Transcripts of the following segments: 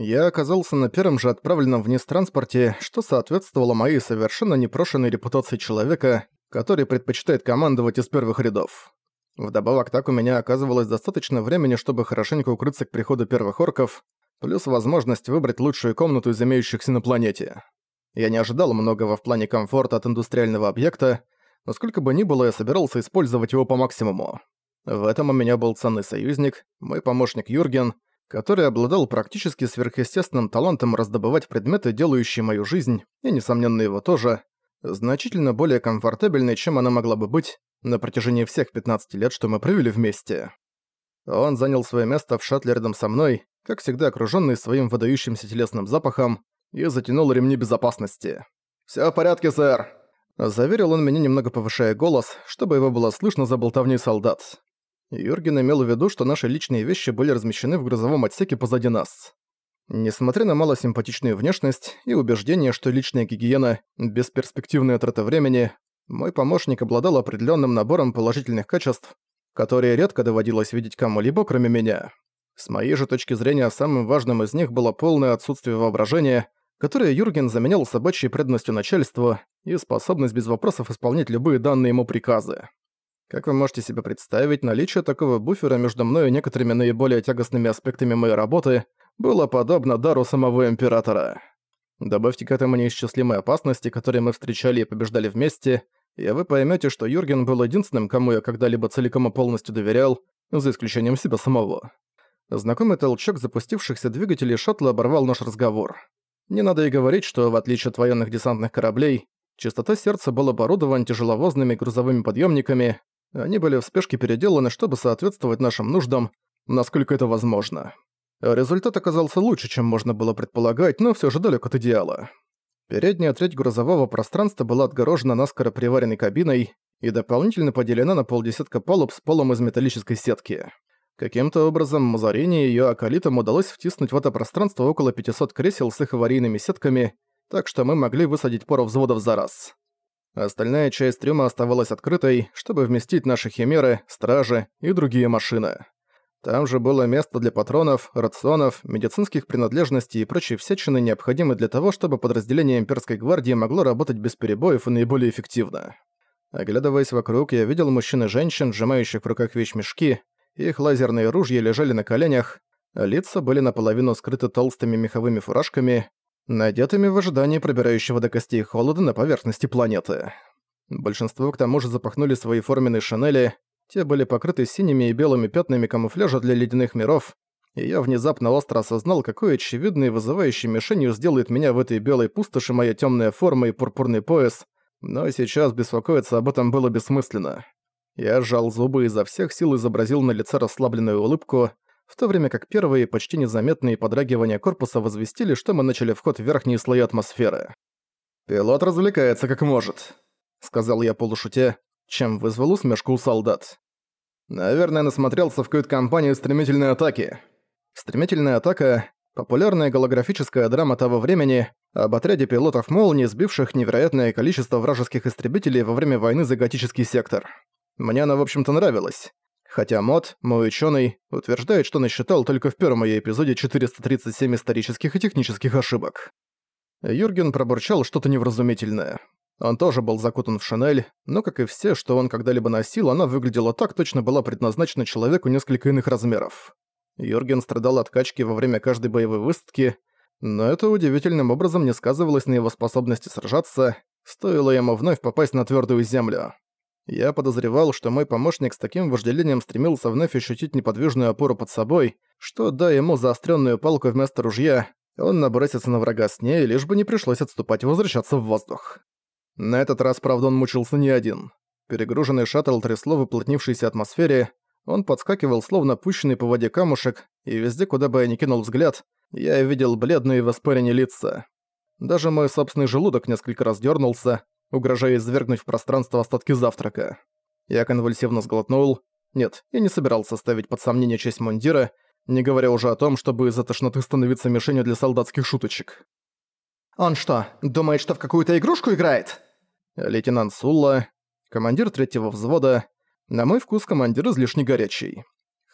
Я оказался на первом же отправленном вниз транспорте, что соответствовало моей совершенно непрошенной репутации человека, который предпочитает командовать из первых рядов. Вдобавок так у меня оказывалось достаточно времени, чтобы хорошенько укрыться к приходу первых орков, плюс возможность выбрать лучшую комнату из имеющихся на планете. Я не ожидал многого в плане комфорта от индустриального объекта, но сколько бы ни было, я собирался использовать его по максимуму. В этом у меня был ценный союзник, мой помощник Юрген, который обладал практически сверхъестественным талантом раздобывать предметы, делающие мою жизнь, и, несомненно, его тоже, значительно более комфортабельной, чем она могла бы быть на протяжении всех 15 лет, что мы провели вместе. Он занял свое место в шаттле рядом со мной, как всегда окружённый своим выдающимся телесным запахом, и затянул ремни безопасности. «Всё в порядке, сэр!» Заверил он меня, немного повышая голос, чтобы его было слышно за болтовней солдат. Юрген имел в виду, что наши личные вещи были размещены в грузовом отсеке позади нас. Несмотря на малосимпатичную внешность и убеждение, что личная гигиена – бесперспективная трата времени, мой помощник обладал определенным набором положительных качеств, которые редко доводилось видеть кому-либо, кроме меня. С моей же точки зрения, самым важным из них было полное отсутствие воображения, которое Юрген заменял собачьей преданностью начальству и способность без вопросов исполнять любые данные ему приказы. Как вы можете себе представить, наличие такого буфера между мной и некоторыми наиболее тягостными аспектами моей работы было подобно дару самого Императора. Добавьте к этому неисчислимые опасности, которые мы встречали и побеждали вместе, и вы поймете, что Юрген был единственным, кому я когда-либо целиком и полностью доверял, за исключением себя самого. Знакомый толчок запустившихся двигателей шаттла оборвал наш разговор. Не надо и говорить, что, в отличие от военных десантных кораблей, частота сердца был оборудован тяжеловозными грузовыми подъемниками, они были в спешке переделаны, чтобы соответствовать нашим нуждам, насколько это возможно. Результат оказался лучше, чем можно было предполагать, но все же далек от идеала. Передняя треть грузового пространства была отгорожена наскоро приваренной кабиной и дополнительно поделена на полдесятка палуб с полом из металлической сетки. Каким-то образом Мазарини и её акалитам удалось втиснуть в это пространство около 500 кресел с их аварийными сетками, так что мы могли высадить пару взводов за раз. Остальная часть трюма оставалась открытой, чтобы вместить наши химеры, стражи и другие машины. Там же было место для патронов, рационов, медицинских принадлежностей и прочей всячины, необходимой для того, чтобы подразделение имперской гвардии могло работать без перебоев и наиболее эффективно. Оглядываясь вокруг, я видел мужчин и женщин, сжимающих в руках вещмешки, их лазерные ружья лежали на коленях, а лица были наполовину скрыты толстыми меховыми фуражками, надетыми в ожидании пробирающего до костей холода на поверхности планеты. Большинство к тому же запахнули свои форменные шинели, те были покрыты синими и белыми пятнами камуфляжа для ледяных миров, и я внезапно остро осознал, какой очевидной и вызывающей мишенью сделает меня в этой белой пустоши моя темная форма и пурпурный пояс, но сейчас беспокоиться об этом было бессмысленно. Я сжал зубы изо всех сил изобразил на лице расслабленную улыбку, в то время как первые почти незаметные подрагивания корпуса возвестили, что мы начали вход в верхние слои атмосферы. «Пилот развлекается как может», — сказал я полушутя, чем вызвал усмешку у солдат. «Наверное, насмотрелся в кают-компанию «Стремительной атаки». «Стремительная атака» — популярная голографическая драма того времени об отряде пилотов молнии, сбивших невероятное количество вражеских истребителей во время войны за готический сектор. Мне она, в общем-то, нравилась. Хотя Мод, мой ученый, утверждает, что насчитал только в первом ее эпизоде 437 исторических и технических ошибок. Юрген пробурчал что-то невразумительное. Он тоже был закутан в шинель, но, как и все, что он когда-либо носил, она выглядела так, точно была предназначена человеку несколько иных размеров. Юрген страдал от качки во время каждой боевой высадки, но это удивительным образом не сказывалось на его способности сражаться, стоило ему вновь попасть на твердую землю. Я подозревал, что мой помощник с таким вожделением стремился вновь ощутить неподвижную опору под собой, что, дая ему заостренную палку вместо ружья, он набросится на врага с ней, лишь бы не пришлось отступать и возвращаться в воздух. На этот раз, правда, он мучился не один. Перегруженный шаттл трясло в уплотнившейся атмосфере, он подскакивал, словно пущенный по воде камушек, и везде, куда бы я ни кинул взгляд, я видел бледные воспаренные лица. Даже мой собственный желудок несколько раз дернулся, угрожая извергнуть в пространство остатки завтрака. Я конвульсивно сглотнул. Нет, я не собирался ставить под сомнение честь мундира, не говоря уже о том, чтобы из-за тошноты становиться мишенью для солдатских шуточек. «Он что, думает, что в какую-то игрушку играет?» Лейтенант Сулла, командир третьего взвода, на мой вкус командир излишне горячий.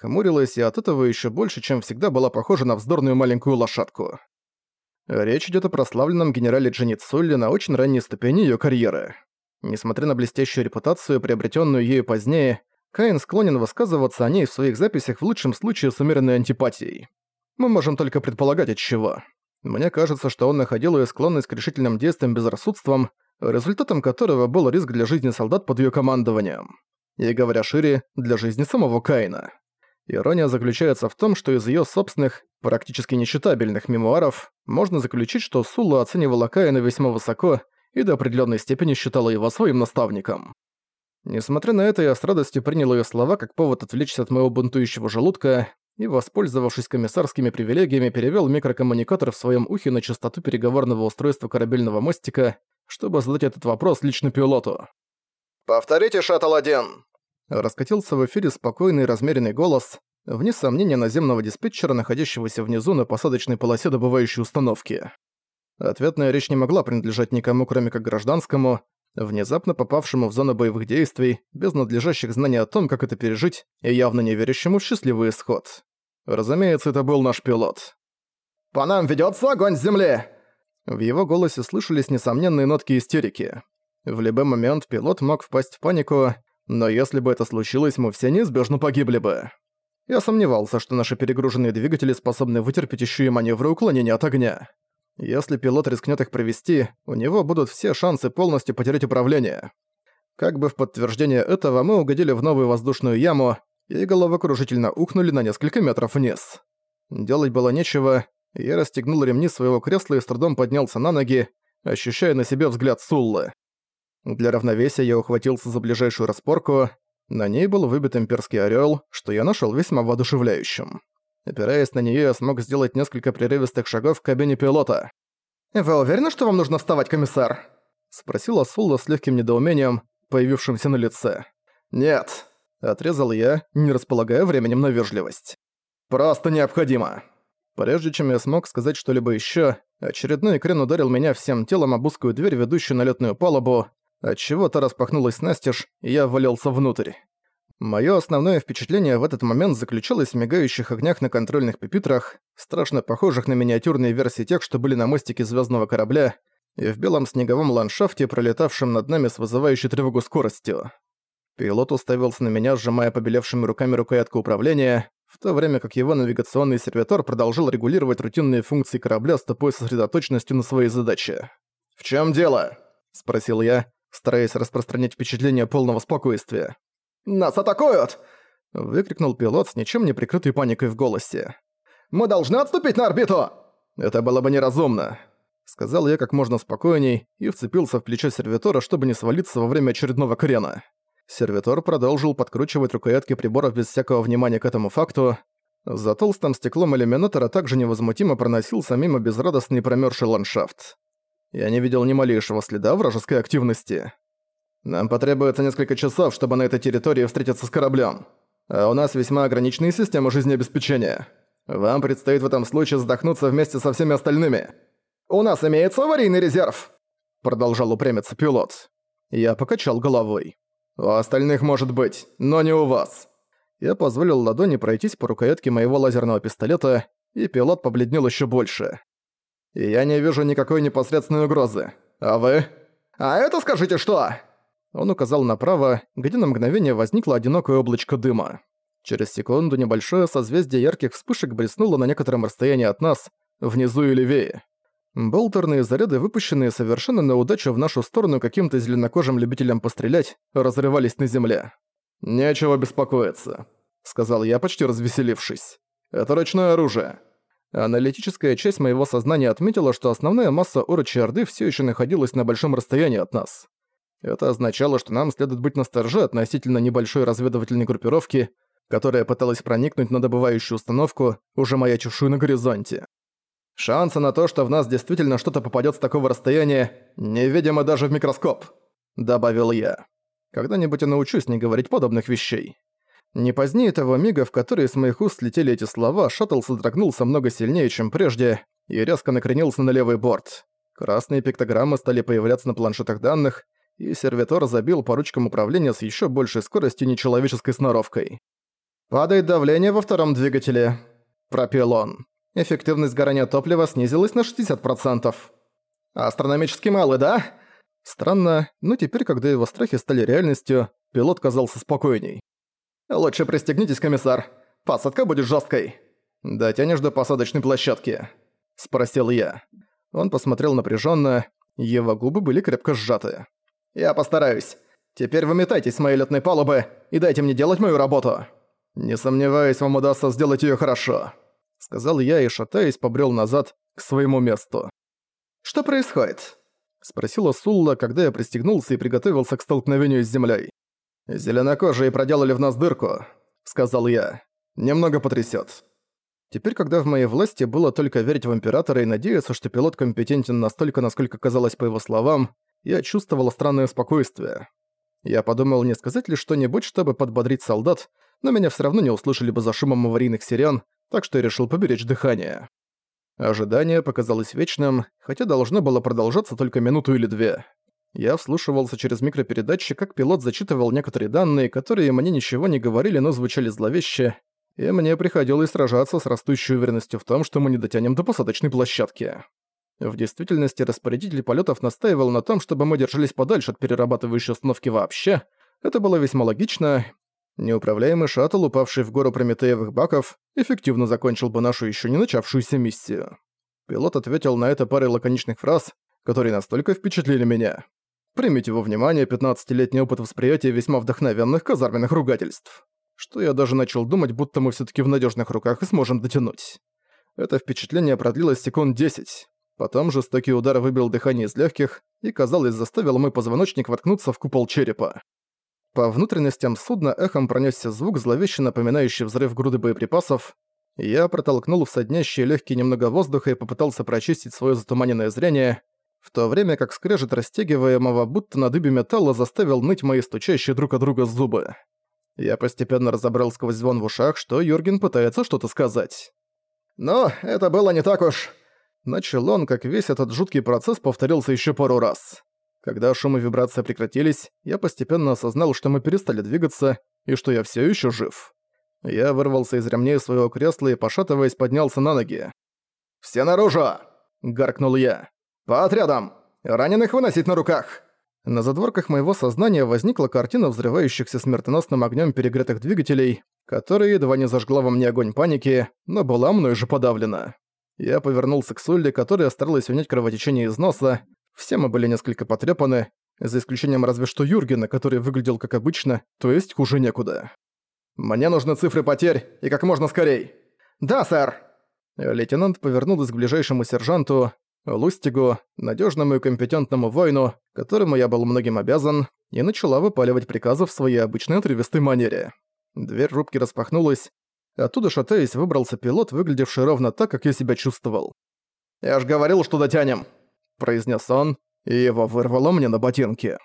хмурилась и от этого еще больше, чем всегда была похожа на вздорную маленькую лошадку. Речь идет о прославленном генерале Дженни Цулли на очень ранней ступени ее карьеры. Несмотря на блестящую репутацию, приобретенную ею позднее, Каин склонен высказываться о ней в своих записях в лучшем случае с умеренной антипатией. Мы можем только предполагать от чего. Мне кажется, что он находил ее склонность к решительным действиям безрассудством, результатом которого был риск для жизни солдат под ее командованием. И говоря шире, для жизни самого Каина. Ирония заключается в том, что из ее собственных, практически нечитабельных мемуаров можно заключить, что Сула оценивала Каина весьма высоко и до определенной степени считала его своим наставником. Несмотря на это, я с радостью принял ее слова как повод отвлечься от моего бунтующего желудка и, воспользовавшись комиссарскими привилегиями, перевел микрокоммуникатор в своем ухе на частоту переговорного устройства корабельного мостика, чтобы задать этот вопрос лично пилоту. «Повторите, Шаттл-1!» Раскатился в эфире спокойный размеренный голос, вне сомнения наземного диспетчера, находящегося внизу на посадочной полосе добывающей установки. Ответная речь не могла принадлежать никому, кроме как гражданскому, внезапно попавшему в зону боевых действий, без надлежащих знаний о том, как это пережить, и явно не верящему в счастливый исход. Разумеется, это был наш пилот. «По нам ведётся огонь с земли!» В его голосе слышались несомненные нотки истерики. В любой момент пилот мог впасть в панику, но если бы это случилось, мы все неизбежно погибли бы. Я сомневался, что наши перегруженные двигатели способны вытерпеть еще и маневры уклонения от огня. Если пилот рискнет их провести, у него будут все шансы полностью потерять управление. Как бы в подтверждение этого мы угодили в новую воздушную яму и головокружительно ухнули на несколько метров вниз. Делать было нечего, я расстегнул ремни своего кресла и с трудом поднялся на ноги, ощущая на себе взгляд Суллы. Для равновесия я ухватился за ближайшую распорку. На ней был выбит имперский орёл, что я нашёл весьма воодушевляющим. Опираясь на неё, я смог сделать несколько прерывистых шагов в кабине пилота. «Вы уверены, что вам нужно вставать, комиссар?» Спросила Сулла с легким недоумением, появившимся на лице. «Нет», — отрезал я, не располагая временем на вежливость. «Просто необходимо». Прежде чем я смог сказать что-либо ещё, очередной крен ударил меня всем телом об узкую дверь, ведущую на лётную палубу, отчего та распахнулась настежь, и я ввалился внутрь. Моё основное впечатление в этот момент заключалось в мигающих огнях на контрольных пепитрах, страшно похожих на миниатюрные версии тех, что были на мостике звездного корабля, и в белом снеговом ландшафте, пролетавшем над нами с вызывающей тревогу скоростью. Пилот уставился на меня, сжимая побелевшими руками рукоятку управления, в то время как его навигационный сервитор продолжал регулировать рутинные функции корабля с тупой сосредоточенностью на своей задаче. «В чем дело?» – спросил я, стараясь распространять впечатление полного спокойствия. «Нас атакуют!» — выкрикнул пилот с ничем не прикрытой паникой в голосе. «Мы должны отступить на орбиту!» «Это было бы неразумно», — сказал я как можно спокойней и вцепился в плечо сервитора, чтобы не свалиться во время очередного крена. Сервитор продолжил подкручивать рукоятки приборов без всякого внимания к этому факту. За толстым стеклом иллюминатора также невозмутимо проносился мимо безрадостный промёрзший ландшафт. Я не видел ни малейшего следа вражеской активности. Нам потребуется несколько часов, чтобы на этой территории встретиться с кораблем. А у нас весьма ограниченные системы жизнеобеспечения. Вам предстоит в этом случае задохнуться вместе со всеми остальными. У нас имеется аварийный резерв, продолжал упрямиться пилот. Я покачал головой. У остальных может быть, но не у вас. Я позволил ладони пройтись по рукоятке моего лазерного пистолета, и пилот побледнел еще больше и я не вижу никакой непосредственной угрозы. А вы? А это скажите что?» Он указал направо, где на мгновение возникло одинокое облачко дыма. Через секунду небольшое созвездие ярких вспышек блеснуло на некотором расстоянии от нас, внизу и левее. Болтерные заряды, выпущенные совершенно на удачу в нашу сторону каким-то зеленокожим любителям пострелять, разрывались на земле. «Нечего беспокоиться», — сказал я, почти развеселившись. «Это ручное оружие. Аналитическая часть моего сознания отметила, что основная масса Орочи Орды все еще находилась на большом расстоянии от нас. Это означало, что нам следует быть настороже относительно небольшой разведывательной группировки, которая пыталась проникнуть на добывающую установку, уже маячившую на горизонте. Шансы на то, что в нас действительно что-то попадет с такого расстояния, невидимы даже в микроскоп, добавил я. Когда-нибудь я научусь не говорить подобных вещей. Не позднее того мига, в который с моих уст слетели эти слова, шаттл содрогнулся много сильнее, чем прежде, и резко накренился на левый борт. Красные пиктограммы стали появляться на планшетах данных, и сервитор забил по ручкам управления с еще большей скоростью нечеловеческой сноровкой. «Падает давление во втором двигателе», – пропел он. «Эффективность сгорания топлива снизилась на 60%. Астрономически малый, да?» Странно, но теперь, когда его страхи стали реальностью, пилот казался спокойней. «Лучше пристегнитесь, комиссар. Посадка будет жесткой. «Дотянешь до посадочной площадки?» – спросил я. Он посмотрел напряженно, его губы были крепко сжаты. «Я постараюсь. Теперь выметайтесь с моей летной палубы и дайте мне делать мою работу. Не сомневаюсь, вам удастся сделать её хорошо», — сказал я и, шатаясь, побрел назад к своему месту. «Что происходит?» — спросила Сулла, когда я пристегнулся и приготовился к столкновению с землей. «Зелёнокожие проделали в нас дырку», — сказал я. «Немного потрясёт». Теперь, когда в моей власти было только верить в Императора и надеяться, что пилот компетентен настолько, насколько казалось по его словам, я чувствовала странное спокойствие. Я подумал, не сказать ли что-нибудь, чтобы подбодрить солдат, но меня все равно не услышали бы за шумом аварийных сирен, так что я решил поберечь дыхание. Ожидание показалось вечным, хотя должно было продолжаться только минуту или две. Я вслушивался через микропередатчик, как пилот зачитывал некоторые данные, которые мне ничего не говорили, но звучали зловеще, и мне приходилось сражаться с растущей уверенностью в том, что мы не дотянем до посадочной площадки. В действительности распорядитель полетов настаивал на том, чтобы мы держались подальше от перерабатывающей установки вообще. Это было весьма логично. Неуправляемый шаттл, упавший в гору Прометеевых баков, эффективно закончил бы нашу еще не начавшуюся миссию. Пилот ответил на это парой лаконичных фраз, которые настолько впечатлили меня. Примите во внимание 15-летний опыт восприятия весьма вдохновенных казарменных ругательств. Что я даже начал думать, будто мы все таки в надежных руках и сможем дотянуть. Это впечатление продлилось секунд 10. Потом жестокий удар выбил дыхание из легких и, казалось, заставил мой позвоночник воткнуться в купол черепа. По внутренностям судна эхом пронесся звук, зловеще напоминающий взрыв груды боеприпасов. Я протолкнул в соднящие легкие немного воздуха и попытался прочистить свое затуманенное зрение, в то время как скрежет растягиваемого будто на дыбе металла заставил ныть мои стучащие друг от друга зубы. Я постепенно разобрал сквозь звон в ушах, что Юрген пытается что-то сказать. «Но это было не так уж...» Начал он, как весь этот жуткий процесс повторился еще пару раз. Когда шум и вибрация прекратились, я постепенно осознал, что мы перестали двигаться и что я все еще жив. Я вырвался из ремней своего кресла и, пошатываясь, поднялся на ноги. «Все наружу!» — гаркнул я. «По отрядам! Раненых выносить на руках!» На задворках моего сознания возникла картина взрывающихся смертоносным огнем перегретых двигателей, которая едва не зажгла во мне огонь паники, но была мной же подавлена. Я повернулся к Сулли, которая старалась унять кровотечение из носа. Все мы были несколько потрепаны, за исключением разве что Юргена, который выглядел как обычно, то есть хуже некуда. «Мне нужны цифры потерь, и как можно скорей!» «Да, сэр!» Лейтенант повернулся к ближайшему сержанту, Лустигу, надежному и компетентному воину, которому я был многим обязан, и начала выпаливать приказы в своей обычной отрывистой манере. Дверь рубки распахнулась, Оттуда, шатаясь, выбрался пилот, выглядевший ровно так, как я себя чувствовал. «Я ж говорил, что дотянем!» – произнес он, и его вырвало мне на ботинки.